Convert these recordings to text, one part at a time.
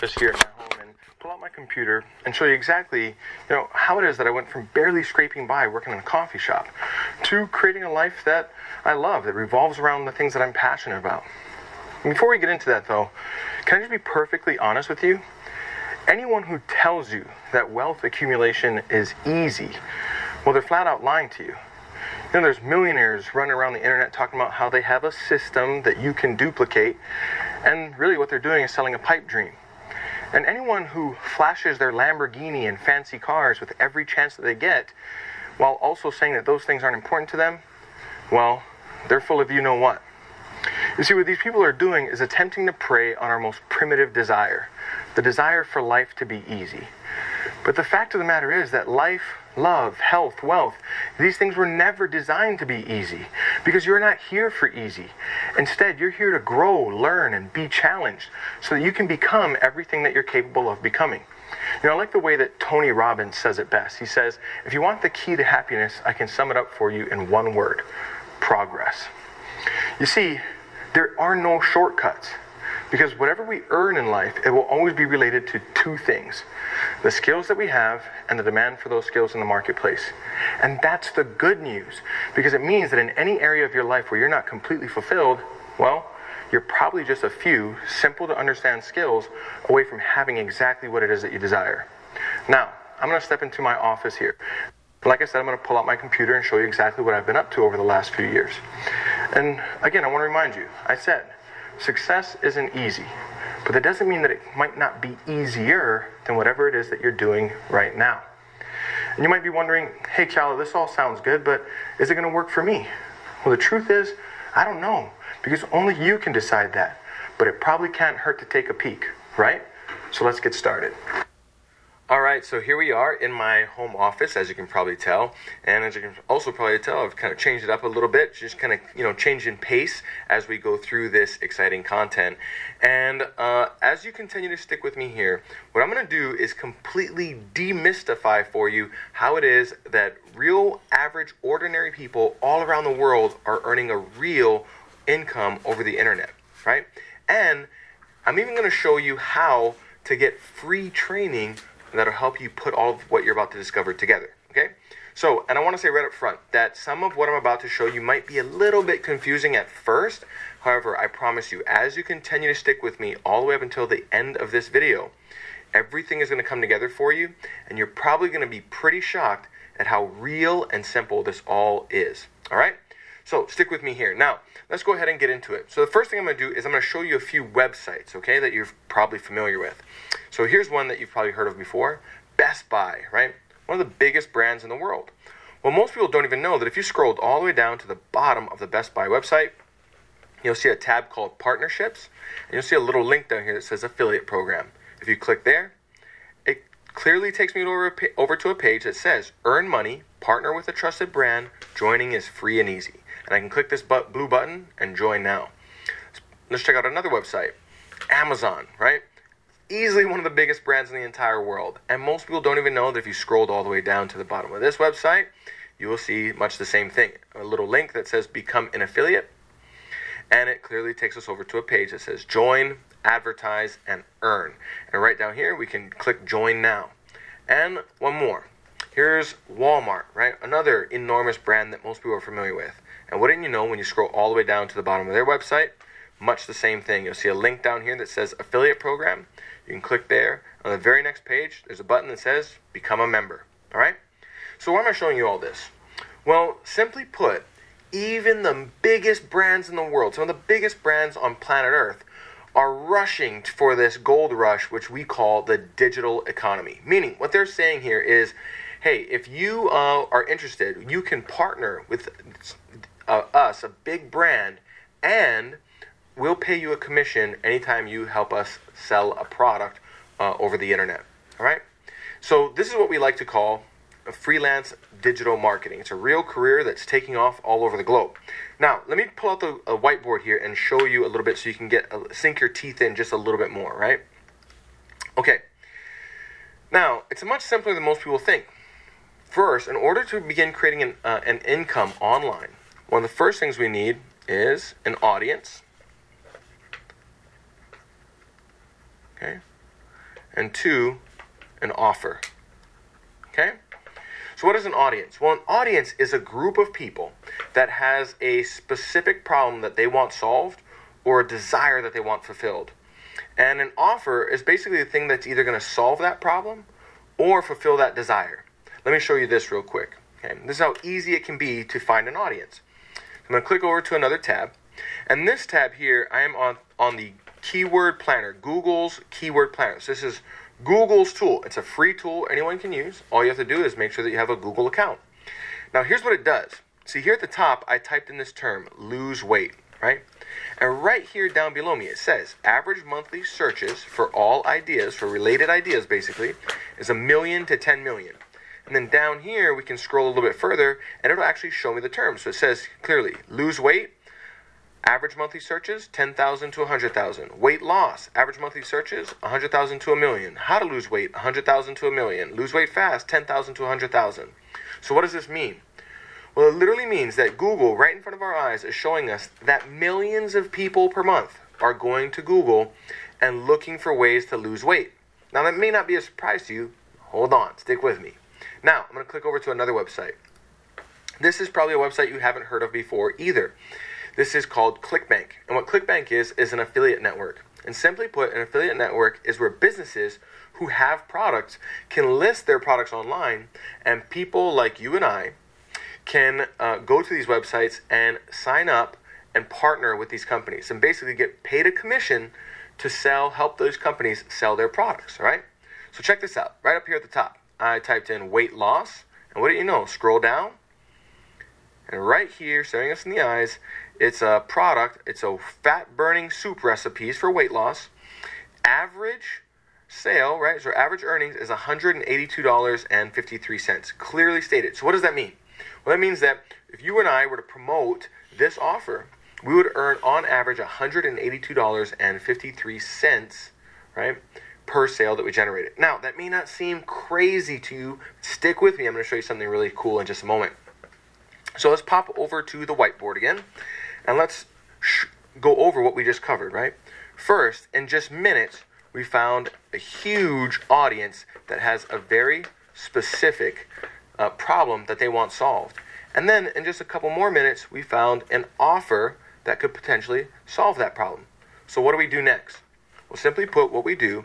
office here at my home and pull out my computer and show you exactly, you know, how it is that I went from barely scraping by working in a coffee shop to creating a life that I love that revolves around the things that I'm passionate about. Before we get into that though, can I just be perfectly honest with you? Anyone who tells you that wealth accumulation is easy, well, they're flat out lying to you. You know, there's millionaires running around the internet talking about how they have a system that you can duplicate, and really what they're doing is selling a pipe dream. And anyone who flashes their Lamborghini and fancy cars with every chance that they get, while also saying that those things aren't important to them, well, they're full of you know what. You see, what these people are doing is attempting to prey on our most primitive desire the desire for life to be easy. But the fact of the matter is that life, love, health, wealth, these things were never designed to be easy because you're not here for easy. Instead, you're here to grow, learn, and be challenged so that you can become everything that you're capable of becoming. You know, I like the way that Tony Robbins says it best. He says, if you want the key to happiness, I can sum it up for you in one word progress. You see, there are no shortcuts. Because whatever we earn in life, it will always be related to two things the skills that we have and the demand for those skills in the marketplace. And that's the good news because it means that in any area of your life where you're not completely fulfilled, well, you're probably just a few simple to understand skills away from having exactly what it is that you desire. Now, I'm going to step into my office here. Like I said, I'm going to pull out my computer and show you exactly what I've been up to over the last few years. And again, I want to remind you I said, Success isn't easy, but that doesn't mean that it might not be easier than whatever it is that you're doing right now. And you might be wondering, hey, Calla, this all sounds good, but is it going to work for me? Well, the truth is, I don't know, because only you can decide that. But it probably can't hurt to take a peek, right? So let's get started. All right, so here we are in my home office, as you can probably tell, and as you can also probably tell, I've kind of changed it up a little bit, just kind of you know changing pace as we go through this exciting content. And uh, as you continue to stick with me here, what I'm going to do is completely demystify for you how it is that real, average, ordinary people all around the world are earning a real income over the internet, right? And I'm even going to show you how to get free training that'll help you put all of what you're about to discover together. Okay? So, and I want to say right up front that some of what I'm about to show you might be a little bit confusing at first. However, I promise you, as you continue to stick with me all the way up until the end of this video, everything is going to come together for you, and you're probably going to be pretty shocked at how real and simple this all is. All right? So, stick with me here. Now, let's go ahead and get into it. So, the first thing I'm going to do is I'm going to show you a few websites, okay, that you're probably familiar with. So here's one that you've probably heard of before Best Buy, right? One of the biggest brands in the world. Well, most people don't even know that if you scrolled all the way down to the bottom of the Best Buy website, you'll see a tab called Partnerships, and you'll see a little link down here that says Affiliate Program. If you click there, it clearly takes me over, over to a page that says Earn Money, Partner with a Trusted Brand, Joining is Free and Easy. And I can click this blue button and join now. Let's check out another website Amazon, right? Easily one of the biggest brands in the entire world. And most people don't even know that if you scrolled all the way down to the bottom of this website, you will see much the same thing. A little link that says become an affiliate. And it clearly takes us over to a page that says join, advertise, and earn. And right down here, we can click join now. And one more. Here's Walmart, right? Another enormous brand that most people are familiar with. And wouldn't you know, when you scroll all the way down to the bottom of their website, much the same thing. You'll see a link down here that says affiliate program. You can click there. On the very next page, there's a button that says Become a Member. All right? So, why am I showing you all this? Well, simply put, even the biggest brands in the world, some of the biggest brands on planet Earth, are rushing for this gold rush, which we call the digital economy. Meaning, what they're saying here is hey, if you uh, are interested, you can partner with uh, us, a big brand, and we'll pay you a commission anytime you help us sell a product uh, over the internet. All right? So, this is what we like to call freelance digital marketing. It's a real career that's taking off all over the globe. Now, let me pull out the whiteboard here and show you a little bit so you can get uh, sink your teeth in just a little bit more, right? Okay. Now, it's much simpler than most people think. First, in order to begin creating an, uh, an income online, one of the first things we need is an audience Okay? and two, an offer. Okay? So, what is an audience? Well, an audience is a group of people that has a specific problem that they want solved or a desire that they want fulfilled. And an offer is basically the thing that's either going to solve that problem or fulfill that desire. Let me show you this real quick. Okay? This is how easy it can be to find an audience. I'm going to click over to another tab. And this tab here, I am on, on the Keyword Planner, Google's Keyword Planner. So this is Google's tool. It's a free tool anyone can use. All you have to do is make sure that you have a Google account. Now, here's what it does. See, here at the top, I typed in this term, lose weight, right? And right here down below me, it says average monthly searches for all ideas, for related ideas basically, is a million to 10 million. And then down here, we can scroll a little bit further and it'll actually show me the terms. So it says clearly lose weight, Average monthly searches 10,000 to 100,000. Weight loss, average monthly searches 100,000 to a million. How to lose weight 100,000 to a million. Lose weight fast 10,000 to 100,000. So what does this mean? Well, it literally means that Google, right in front of our eyes, is showing us that millions of people per month are going to Google and looking for ways to lose weight. Now, that may not be a surprise to you. Hold on, stick with me. Now, I'm going to click over to another website. This is probably a website you haven't heard of before either. This is called ClickBank. And what ClickBank is, is an affiliate network. And simply put, an affiliate network is where businesses who have products can list their products online, and people like you and I can uh, go to these websites and sign up and partner with these companies and basically get paid a commission to sell, help those companies sell their products, right? So check this out. Right up here at the top, I typed in weight loss, and what do you know? Scroll down, and right here, staring us in the eyes, it's a product. It's a fat burning soup recipes for weight loss. Average sale, right? So average earnings is $182.53. Clearly stated. So what does that mean? Well, that means that if you and I were to promote this offer, we would earn on average $182.53, right? Per sale that we generated. Now, that may not seem crazy to you. Stick with me. I'm going to show you something really cool in just a moment. So let's pop over to the whiteboard again and let's sh- go over what we just covered, right? First, in just minutes, we found a huge audience that has a very specific uh, problem that they want solved. And then in just a couple more minutes, we found an offer that could potentially solve that problem. So, what do we do next? Well, simply put, what we do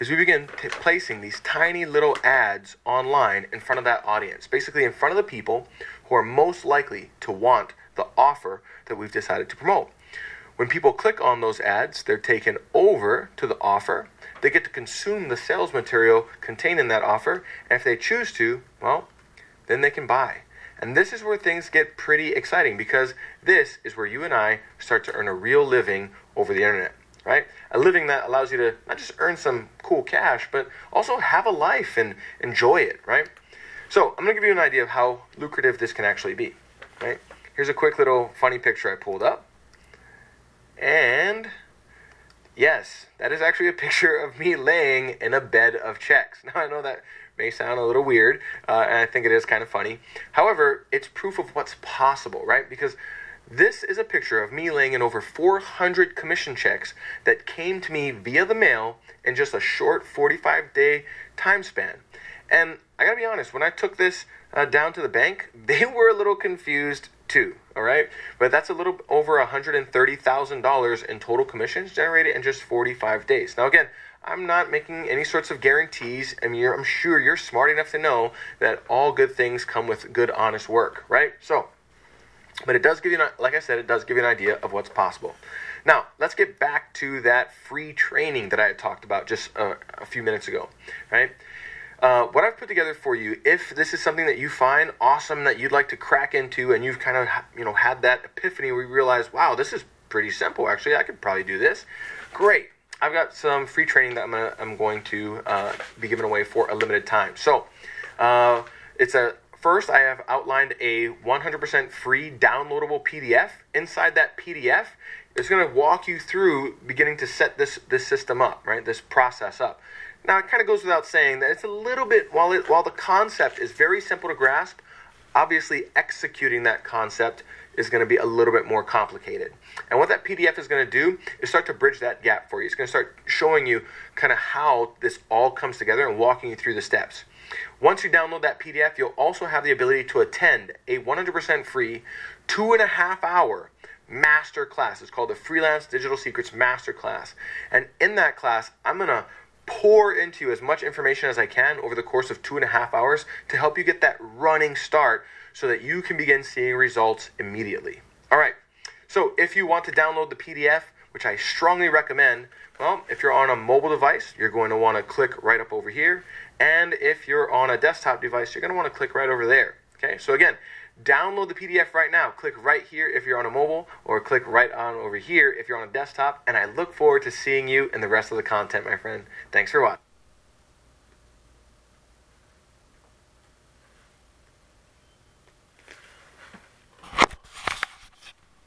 is we begin t- placing these tiny little ads online in front of that audience, basically in front of the people who are most likely to want the offer that we've decided to promote. When people click on those ads, they're taken over to the offer. They get to consume the sales material contained in that offer, and if they choose to, well, then they can buy. And this is where things get pretty exciting because this is where you and I start to earn a real living over the internet, right? A living that allows you to not just earn some cool cash, but also have a life and enjoy it, right? So I'm going to give you an idea of how lucrative this can actually be, right? Here's a quick little funny picture I pulled up. And yes, that is actually a picture of me laying in a bed of checks. Now, I know that may sound a little weird, uh, and I think it is kind of funny. However, it's proof of what's possible, right? Because this is a picture of me laying in over 400 commission checks that came to me via the mail in just a short 45 day time span. And I gotta be honest, when I took this uh, down to the bank, they were a little confused too. All right, but that's a little over $130,000 in total commissions generated in just 45 days. Now, again, I'm not making any sorts of guarantees. I mean, I'm sure you're smart enough to know that all good things come with good, honest work, right? So, but it does give you, like I said, it does give you an idea of what's possible. Now, let's get back to that free training that I had talked about just a, a few minutes ago, right? Uh, what I've put together for you, if this is something that you find awesome that you'd like to crack into, and you've kind of you know had that epiphany where you realize, wow, this is pretty simple. Actually, I could probably do this. Great. I've got some free training that I'm, gonna, I'm going to uh, be giving away for a limited time. So, uh, it's a first I have outlined a 100% free downloadable PDF. Inside that PDF, it's going to walk you through beginning to set this this system up, right? This process up. Now, it kind of goes without saying that it's a little bit, while, it, while the concept is very simple to grasp, obviously executing that concept is going to be a little bit more complicated. And what that PDF is going to do is start to bridge that gap for you. It's going to start showing you kind of how this all comes together and walking you through the steps. Once you download that PDF, you'll also have the ability to attend a 100% free two and a half hour master class. It's called the Freelance Digital Secrets Master Class. And in that class, I'm going to pour into you as much information as I can over the course of two and a half hours to help you get that running start so that you can begin seeing results immediately. All right, so if you want to download the PDF, which I strongly recommend, well, if you're on a mobile device, you're going to want to click right up over here. And if you're on a desktop device, you're going to want to click right over there. Okay, so again, download the PDF right now. Click right here if you're on a mobile, or click right on over here if you're on a desktop. And I look forward to seeing you in the rest of the content, my friend. Thanks for watching.